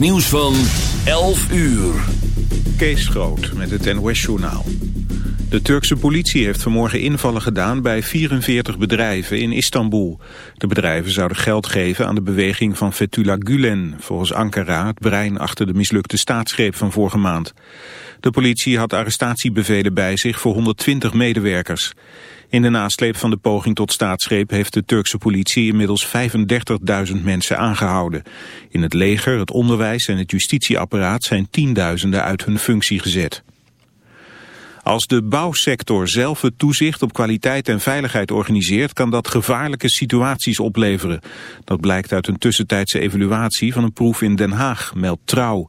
Nieuws van 11 uur. Kees Groot met het NOS journaal. De Turkse politie heeft vanmorgen invallen gedaan bij 44 bedrijven in Istanbul. De bedrijven zouden geld geven aan de beweging van Fethullah Gulen, volgens Ankara het brein achter de mislukte staatsgreep van vorige maand. De politie had arrestatiebevelen bij zich voor 120 medewerkers. In de nasleep van de poging tot staatsgreep heeft de Turkse politie inmiddels 35.000 mensen aangehouden. In het leger, het onderwijs en het justitieapparaat zijn tienduizenden uit hun functie gezet. Als de bouwsector zelf het toezicht op kwaliteit en veiligheid organiseert, kan dat gevaarlijke situaties opleveren. Dat blijkt uit een tussentijdse evaluatie van een proef in Den Haag, meldt Trouw.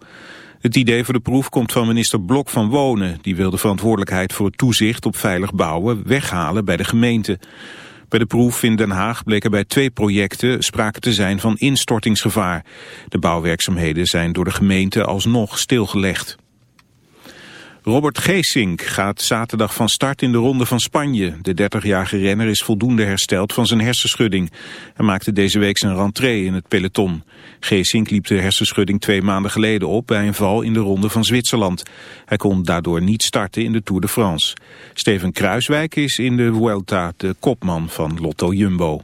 Het idee voor de proef komt van minister Blok van Wonen. Die wil de verantwoordelijkheid voor het toezicht op veilig bouwen weghalen bij de gemeente. Bij de proef in Den Haag bleek er bij twee projecten sprake te zijn van instortingsgevaar. De bouwwerkzaamheden zijn door de gemeente alsnog stilgelegd. Robert Geesink gaat zaterdag van start in de Ronde van Spanje. De 30-jarige renner is voldoende hersteld van zijn hersenschudding. Hij maakte deze week zijn rentree in het peloton. Geesink liep de hersenschudding twee maanden geleden op bij een val in de Ronde van Zwitserland. Hij kon daardoor niet starten in de Tour de France. Steven Kruiswijk is in de Vuelta de kopman van Lotto Jumbo.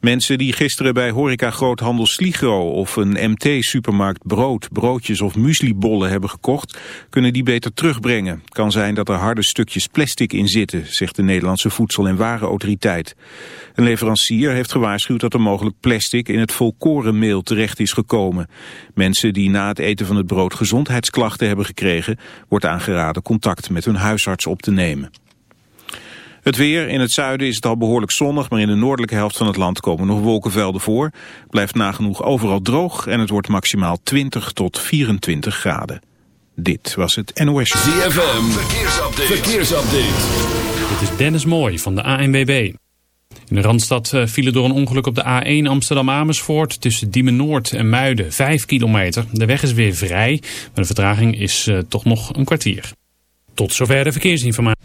Mensen die gisteren bij horeca-groothandel Sligro of een MT-supermarkt brood, broodjes of mueslibollen hebben gekocht, kunnen die beter terugbrengen. Het kan zijn dat er harde stukjes plastic in zitten, zegt de Nederlandse Voedsel- en Warenautoriteit. Een leverancier heeft gewaarschuwd dat er mogelijk plastic in het volkorenmeel terecht is gekomen. Mensen die na het eten van het brood gezondheidsklachten hebben gekregen, wordt aangeraden contact met hun huisarts op te nemen. Het weer, in het zuiden is het al behoorlijk zonnig, maar in de noordelijke helft van het land komen nog wolkenvelden voor. Blijft nagenoeg overal droog en het wordt maximaal 20 tot 24 graden. Dit was het NOS. ZFM, verkeersupdate. verkeersupdate. Dit is Dennis Mooij van de ANWB. In de Randstad eh, vielen door een ongeluk op de A1 Amsterdam-Amersfoort tussen Diemen Noord en Muiden 5 kilometer. De weg is weer vrij, maar de vertraging is uh, toch nog een kwartier. Tot zover de verkeersinformatie.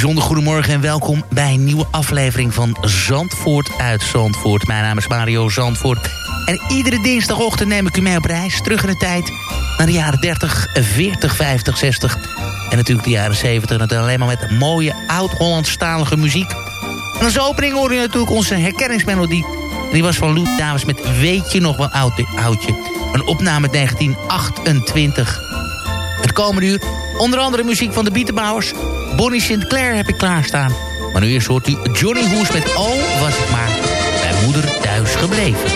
Bijzonder goedemorgen en welkom bij een nieuwe aflevering van Zandvoort uit Zandvoort. Mijn naam is Mario Zandvoort. En iedere dinsdagochtend neem ik u mee op reis terug in de tijd... naar de jaren 30, 40, 50, 60 en natuurlijk de jaren 70. En alleen maar met mooie oud-Hollandstalige muziek. En als opening hoorde je natuurlijk onze herkenningsmelodie. En die was van Lou Davis met Weet je nog wel oud, oudje. Een opname uit 1928. Komende uur onder andere muziek van de Bietenbouwers. Bonnie Sinclair heb ik klaarstaan. Maar nu eerst hoort u Johnny Hoes met Oh, was ik maar bij moeder thuis gebleven.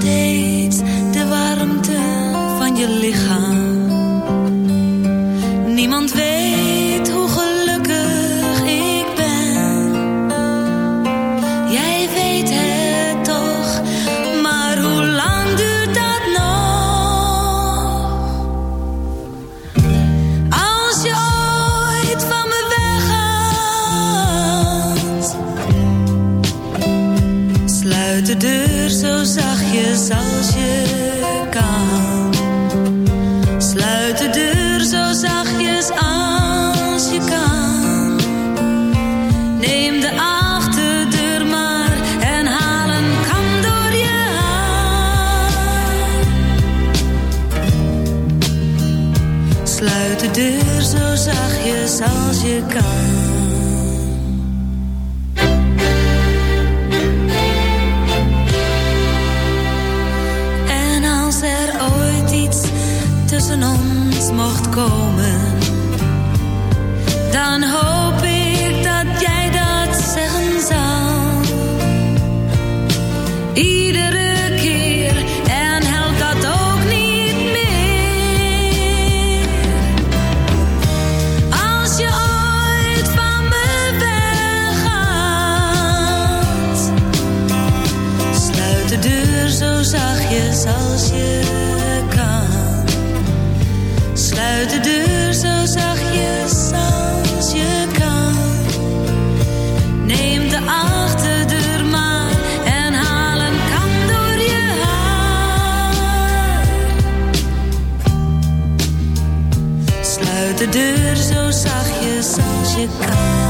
day. de deur zo zachtjes als je kan.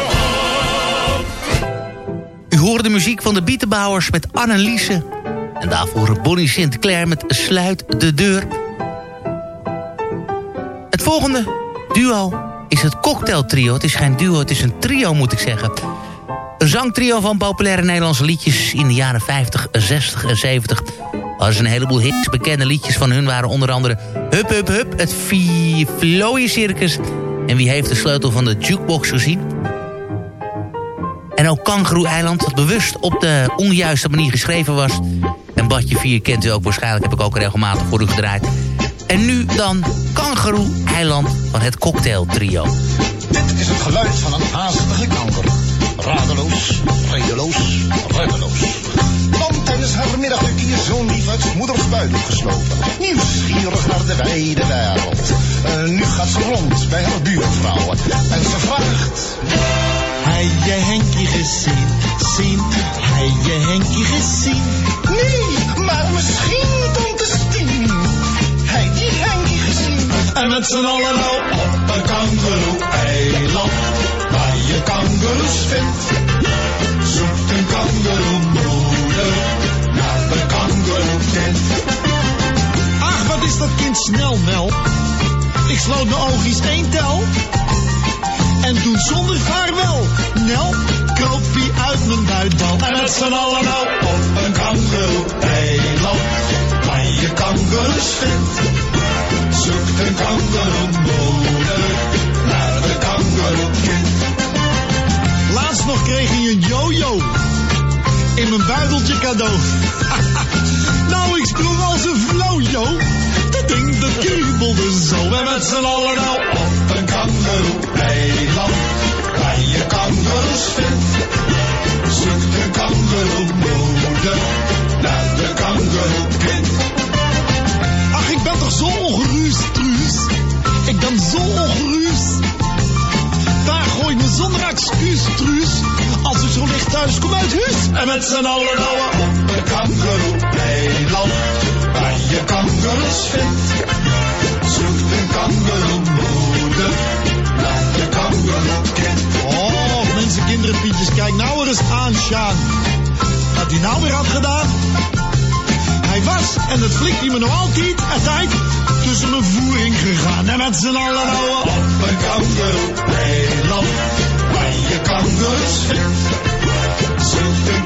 hoorde de muziek van de Bietenbouwers met Anneliese. En daarvoor Bonnie Sinclair met Sluit de Deur. Het volgende duo is het Cocktail Trio. Het is geen duo, het is een trio moet ik zeggen. Een zangtrio van populaire Nederlandse liedjes in de jaren 50, 60 en 70. Er een heleboel hits. Bekende liedjes van hun waren onder andere Hup Hup Hup, het Floye Circus... en Wie heeft de sleutel van de jukebox gezien? En ook Kangaroo-eiland, dat bewust op de onjuiste manier geschreven was. En Badje 4 kent u ook waarschijnlijk, heb ik ook regelmatig voor u gedraaid. En nu dan Kangaroo-eiland van het Cocktail Trio. Dit is het geluid van een haastige kanker. Radeloos, redeloos, reddeloos. Want tijdens haar middagdukje is zo'n lief uit moeders buik geslopen. Nieuwsgierig naar de wijde wereld. Eh, nu gaat ze rond bij haar buurvrouwen. En ze vraagt... Hij je Henkie gezien, zien, hij je Henkie gezien. Nee, maar misschien tante Stien. Hij die Henkie gezien. En met z'n allen op een kangeroe-eiland, waar je kangeroes vindt. Zoekt een kangeroemoeder naar de kangeroekind. Ach, wat is dat kind snel, Mel. Ik sloot mijn oogjes één tel. En toen zonder vaarwel, Nel, kroop hij uit mijn buitbal. En met z'n allen nou op een kangeroe-eiland, waar je kangeroes vindt. Zoekt een kangeroemoeder naar de kangeroekind. Laatst nog kreeg hij een jojo in mijn buideltje cadeau. nou, ik sprong als een flojo. Dat ding dat kriebelde zo. En met z'n allen nou op een kangeroe-eiland. Zoekt een kangeroemoeder naar de kangeroekind. Ach, ik ben toch zo ongerust, Truus. Ik ben zo ongerust. Daar gooi ik me zonder excuus, Truus. Als ik zo licht thuis kom uit huis. En met z'n allen nou op een kangeroe-eiland. Waar je kangeroes vindt. Zoekt een kangeroemoeder Kijk nou er eens aan, Sjaan. Wat hij nou weer had gedaan? Hij was, en dat flikt hij me nog altijd, tijd tussen mijn voering gegaan. En met z'n allen nou op een kangeroe-eiland, waar je kangeroes vindt. Zoekt een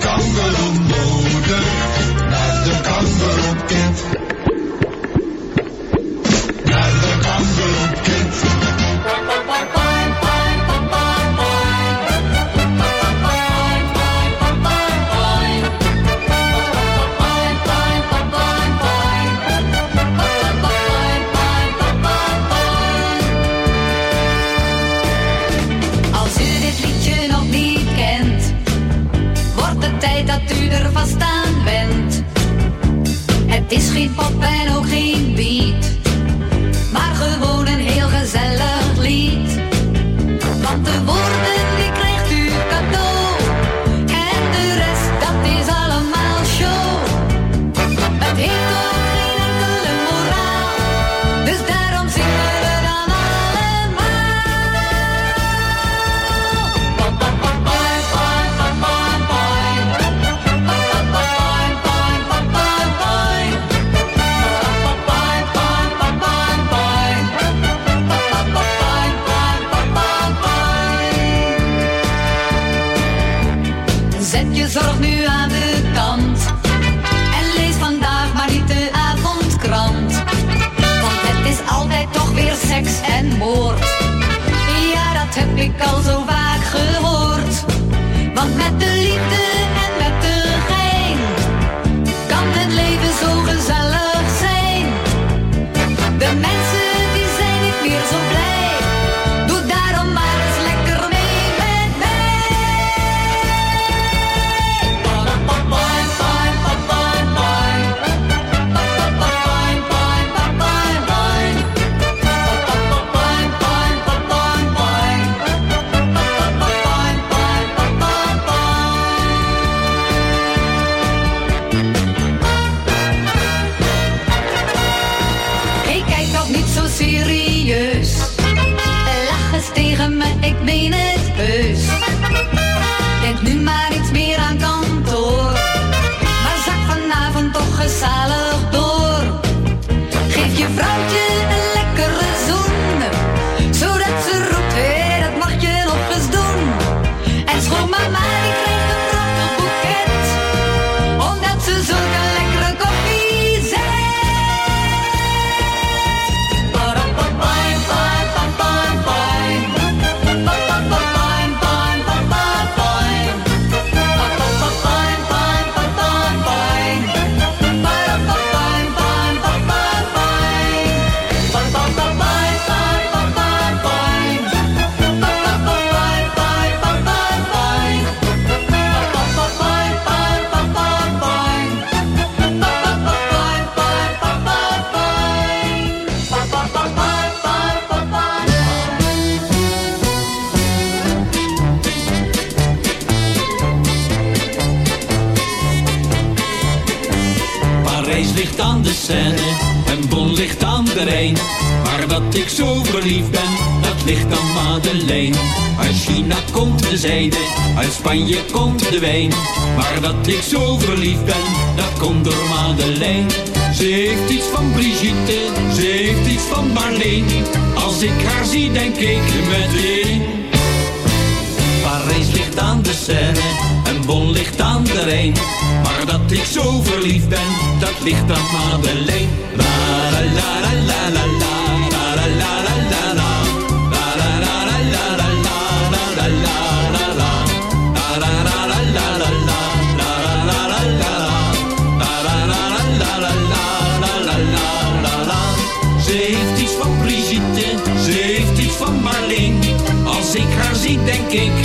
Maar dat ik zo verliefd ben, dat ligt aan Madeleine. La la la la la la la, la la la la la la. La la la la la la la, la la la la la. La la la la la la la, la la la la la la. La la la la la la la, la la la la la. Heeft iets van Brigitte, ze heeft iets van Marleen. Als ik haar zie, denk ik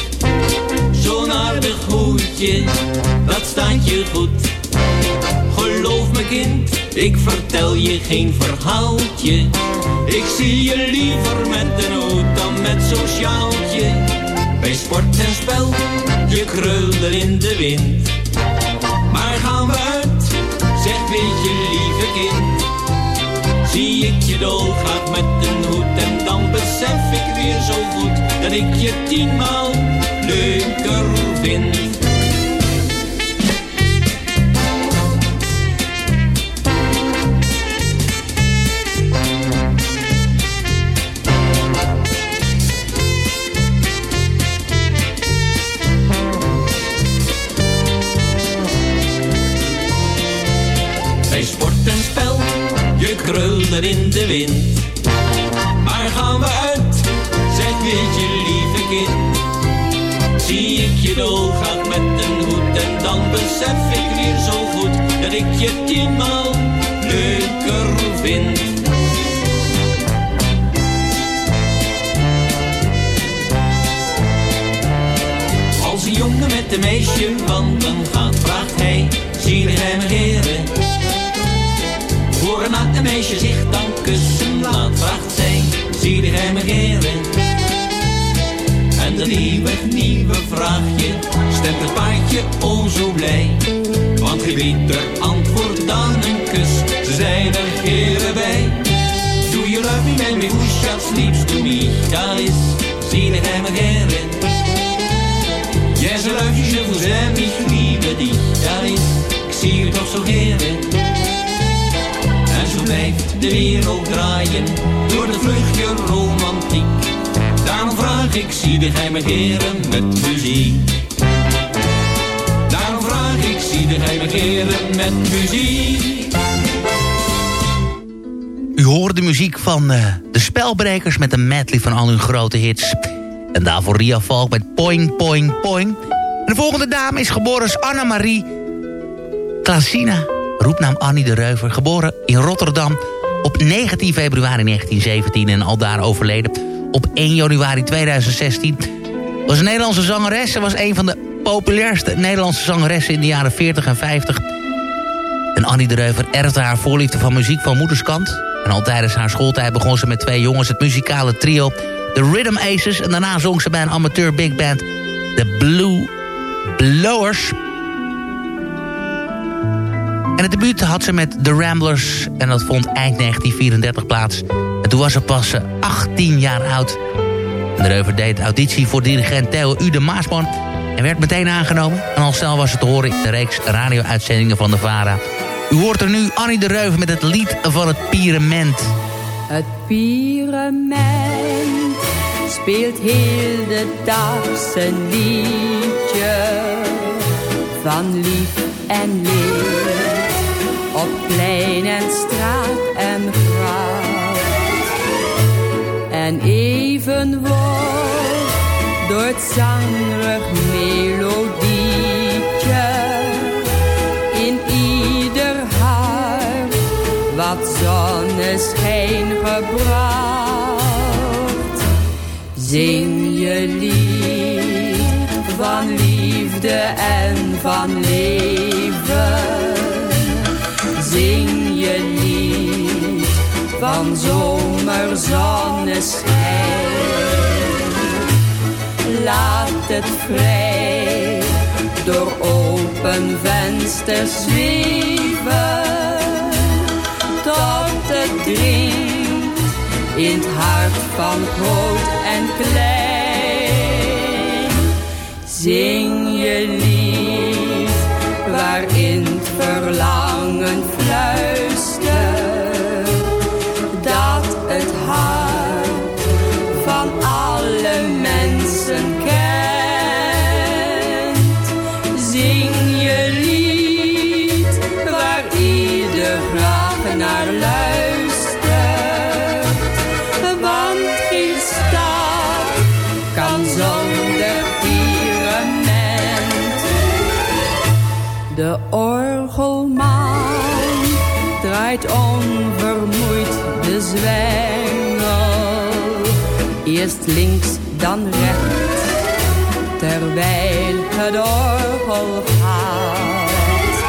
Hoedje, dat staat je goed. Geloof me kind, ik vertel je geen verhaaltje. Ik zie je liever met een hoed dan met zo'n sjaaltje. Bij sport en spel, je krulde in de wind. Maar gaan we uit, zeg weet je lieve kind. Zie ik je dolgraag met een hoed en dan besef ik weer zo goed dat ik je tienmaal leuker vind. Bij sport en spel, je krulde in de wind. Maar gaan we uit, zeg weet je lieve kind. Zie ik je dolgraag met een hoed en dan besef ik weer zo goed dat ik je tienmaal leuker vind. Als een jongen met een meisje wandelen gaat, vraagt hij, zie je hem heren? Voor een meisje zich dan dat nieuwe, vraagje stemt het paardje o zo blij. Want geen beter antwoord dan een kus, ze zijn mehrere Kehre bei. Do you love me, man, me who just liebst du mich? Da ist sie der geheime Gehrin. Yes, I love you, je vous aime, ich liebe dich. Da ist, ik zie je toch zo geren. En zo blijft de wereld draaien, door de vluchtje romantiek. Daarom vraag ik, zie de geheime heren met muziek. Daarom vraag ik, zie de geheime heren met muziek. U hoort de muziek van eh, de Spelbrekers met een medley van al hun grote hits. En daarvoor Ria Valk met Poing Poing Poing. En de volgende dame is geboren als Anna-Marie Klasina. Roepnaam Annie de Reuver. Geboren in Rotterdam op 19 februari 1917 en al daar overleden op 1 januari 2016. Was een Nederlandse zangeres. Ze was een van de populairste Nederlandse zangeressen in de jaren 40 en 50. En Annie de Reuver erfde haar voorliefde van muziek van moederskant. En al tijdens haar schooltijd begon ze met twee jongens het muzikale trio The Rhythm Aces. En daarna zong ze bij een amateur big band The Blue Blowers. En het debuut had ze met The Ramblers. En dat vond eind 1934 plaats. En toen was ze pas eh, 18 jaar oud. En de Reuver deed auditie voor dirigent Theo Ude Maasman. En werd meteen aangenomen. En al snel was het te horen in de reeks radio-uitzendingen van de VARA. U hoort er nu Annie de Reuver met het lied van het Pierement. Het Pierement speelt heel de dag zijn liedje van lief en leed. Op plein en straat door het zangrig melodietje in ieder hart wat zonneschijn gebracht. Zing je lied van liefde en van leven. Zing je lied van zomerzonneschijn. Laat het vrij door open vensters zweven. Tot het dringt in het hart van groot en klein. Zing je lied waarin het verlangen De orgelman draait onvermoeid de zwengel. Eerst links, dan rechts, terwijl het orgel gaat.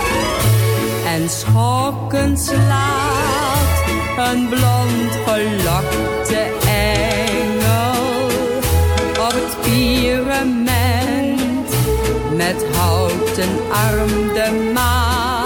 En schokkend slaat een blond gelokte engel op het pierement met houten arm de maat.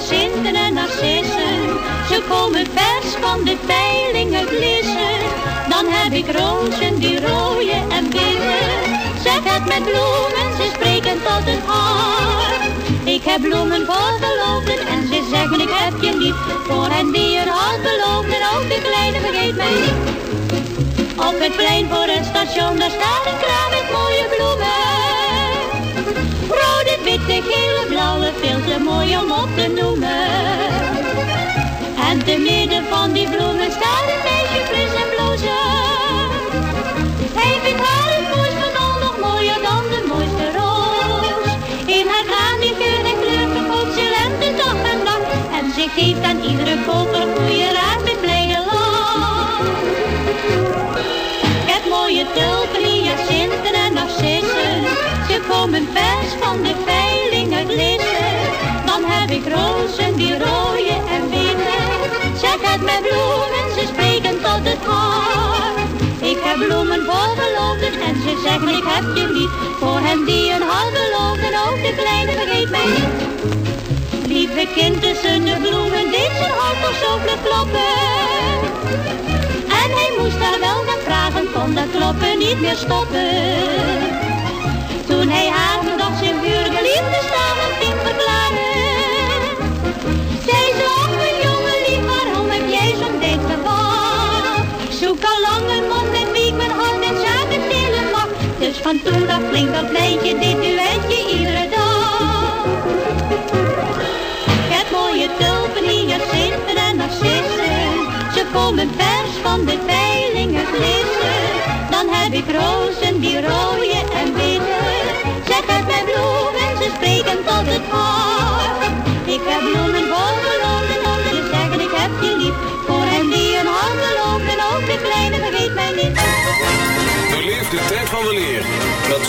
Hyacinten en narcissen. Ze komen vers van de peiling het lissen. Dan heb ik rozen die rooien en witte. Zeg het met bloemen, ze spreken tot het hart. Ik heb bloemen voor en ze zeggen ik heb je lief. Voor hen die een hart beloofden, ook de kleine vergeet mij niet. Op het plein voor het station, daar staat een kraam met mooie bloemen. Witte, gele, blauwe, veel te mooi om op te noemen. En te midden van die bloemen staat een meisje fris en blozen. Hij vindt haar het mooist van al nog mooier dan de mooiste roos. In haar graan die geur en kleur verkoopt ze lente dag en nacht. En ze geeft aan iedere koper goede raad met blije lach. Heb mooie tulpen, hyacinten en narcissen. Ze komen vers van de Bloemen, ze spreken tot het hart. Ik heb bloemen voor geloofden en ze zeggen ik heb je lief. Voor hen die een hart beloofden, ook de kleine vergeet mij niet. Lieve kind tussen de bloemen, deed zijn hart toch zo kloppen. En hij moest daar wel naar vragen, kon dat kloppen niet meer stoppen. Toen hij haar nog zijn vurige liefde samen van toen af klinkt dat lijntje, dit duetje iedere dag. Heb mooie tulpen, hyacinten en narcissen. Ze komen vers van de veiling uit Lissen. Dan heb ik rozen die rooien en witte. Zeg het met bloemen, ze spreken tot het hart. Ik heb bloemen om te zeggen ik heb je lief. Voor hen die een geloofden, ook de kleine vergeet mij niet. De tijd van de leer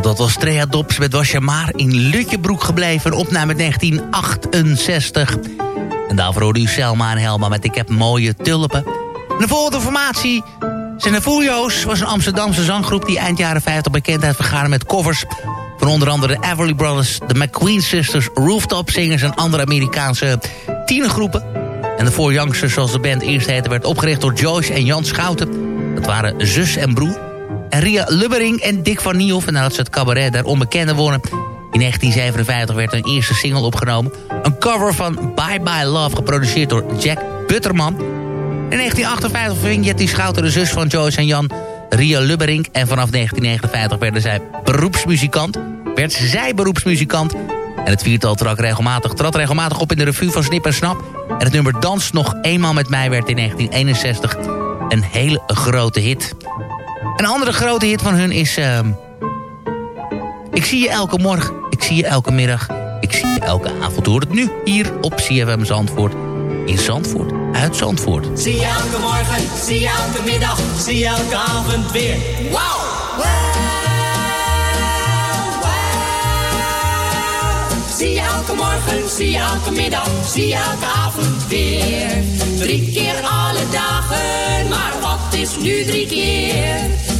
Nou, dat was Trea Dops met Was je maar in Lutjebroek gebleven. Opname 1968. En daarvoor hoorde u Selma en Helma met Ik heb mooie tulpen. de volgende formatie Furio's. was een Amsterdamse zanggroep die eind jaren 50 bekendheid vergaren met covers... van onder andere de Everly Brothers, de McQueen Sisters... Rooftop Singers en andere Amerikaanse tienergroepen. En de Four Youngsters, zoals de band eerst heette... werd opgericht door Joyce en Jan Schouten. Dat waren zus en broer. Ria Lubbering en Dick van Niehoff. Nadat ze het cabaret daar onbekende wonen. In 1957 werd een eerste single opgenomen. Een cover van Bye Bye Love, geproduceerd door Jack Butterman. In 1958 ving Jetty Schouten de zus van Joyce en Jan, Ria Lubbering. En vanaf 1959 werden zij beroepsmuzikant. Werd zij beroepsmuzikant. En het viertal trad regelmatig, trad regelmatig op in de revue van Snip en Snap. En het nummer Dans nog eenmaal met mij werd in 1961 een hele grote hit. Een andere grote hit van hun is... Uh, ik zie je elke morgen, ik zie je elke middag... ik zie je elke avond. Hoor het nu hier op CFM Zandvoort. In Zandvoort, uit Zandvoort. Zie je elke morgen, zie je elke middag, zie je elke avond weer. Wow! Zie je elke morgen, zie je elke middag, zie je elke avond weer. Drie keer alle dagen, maar wat is nu drie keer?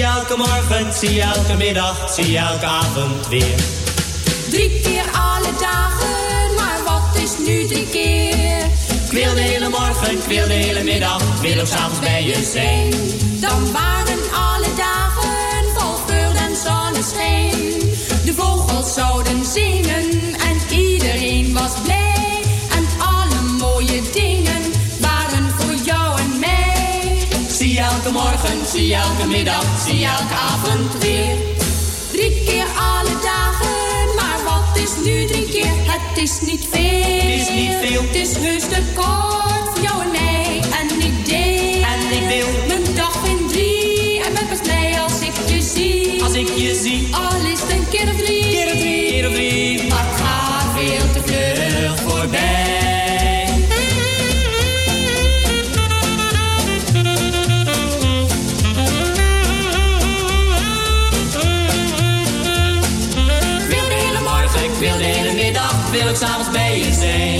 Zie elke morgen, zie elke middag, zie elke avond weer. Drie keer alle dagen, maar wat is nu drie keer? Ik wil de hele morgen, ik wil de hele middag, ik wil ook s'avonds bij je zijn. Dan waren alle dagen vol vreugde en zonneschijn. De vogels zouden zingen morgen, zie elke middag, zie elke avond weer. Drie keer alle dagen, maar wat is nu drie keer? Het is niet veel. Het is niet veel. Het is heus te kort voor jou en mij. En ik deel. En ik wil. Mijn dag in drie. En ben pas blij als ik je zie. Als ik je zie. Al is het een keer of drie. Keer of drie. Keer of drie. Maar het gaat veel te vlug voorbij. Middag, ik wil ook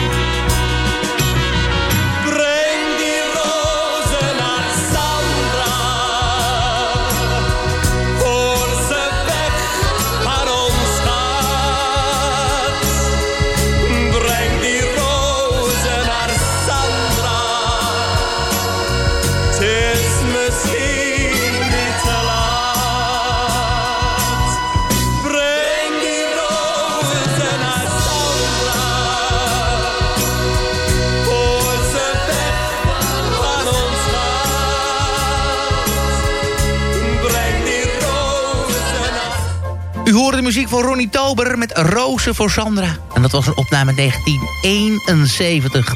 De muziek van Ronnie Tober met Rozen voor Sandra. En dat was een opname 1971.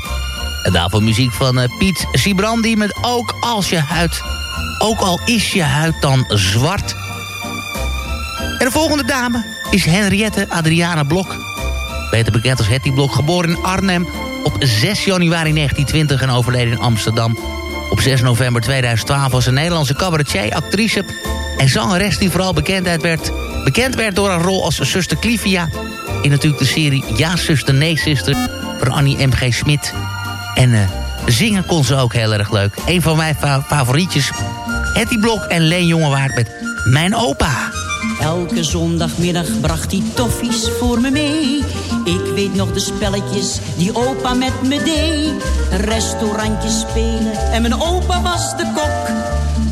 En daarvoor muziek van eh, Piet Sibrandi met Ook als je huid... Ook al is je huid dan zwart. En de volgende dame is Henriette Adriana Blok. Beter bekend als Hetty Blok, geboren in Arnhem op 6 januari 1920 en overleden in Amsterdam. Op 6 november 2012 was een Nederlandse cabaretier, actrice en zangeres die vooral bekendheid werd, bekend werd door haar rol als zuster Clivia... in natuurlijk de serie Ja, zuster, nee, zuster van Annie M.G. Smit. En eh, zingen kon ze ook heel erg leuk. Een van mijn fa- favorietjes, Hetty Blok en Leen Jongewaard met Mijn Opa. Elke zondagmiddag bracht hij toffies voor me mee. Ik weet nog de spelletjes die opa met me deed. Restaurantjes spelen en mijn opa was de kok.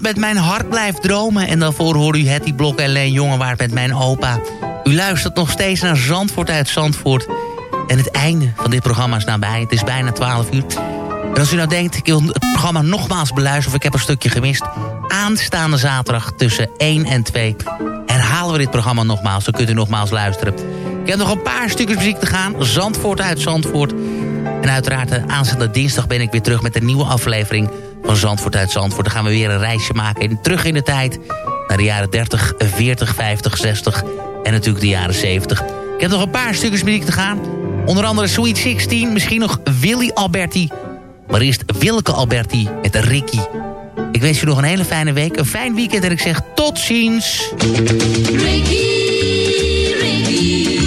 Met Mijn Hart Blijft Dromen. En daarvoor hoorde u Hetty Blok en Leen Jongewaard met Mijn Opa. U luistert nog steeds naar Zandvoort uit Zandvoort. En het einde van dit programma is nabij. Het is bijna 12 uur. En als u nou denkt, ik wil het programma nogmaals beluisteren... of ik heb een stukje gemist... aanstaande zaterdag tussen 1 en 2... herhalen we dit programma nogmaals. Dan kunt u nogmaals luisteren. Ik heb nog een paar stukjes muziek te gaan. Zandvoort uit Zandvoort. En uiteraard eh, aanstaande dinsdag ben ik weer terug met een nieuwe aflevering van Zandvoort uit Zandvoort. Dan gaan we weer een reisje maken terug in de tijd. Naar de jaren 30, 40, 50, 60 en natuurlijk de jaren 70. Ik heb nog een paar stukjes muziek te gaan. Onder andere Sweet 16, misschien nog Willy Alberti. Maar eerst Wilke Alberti met Ricky. Ik wens je nog een hele fijne week, een fijn weekend en ik zeg tot ziens. Ricky, Ricky,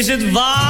Is het waar?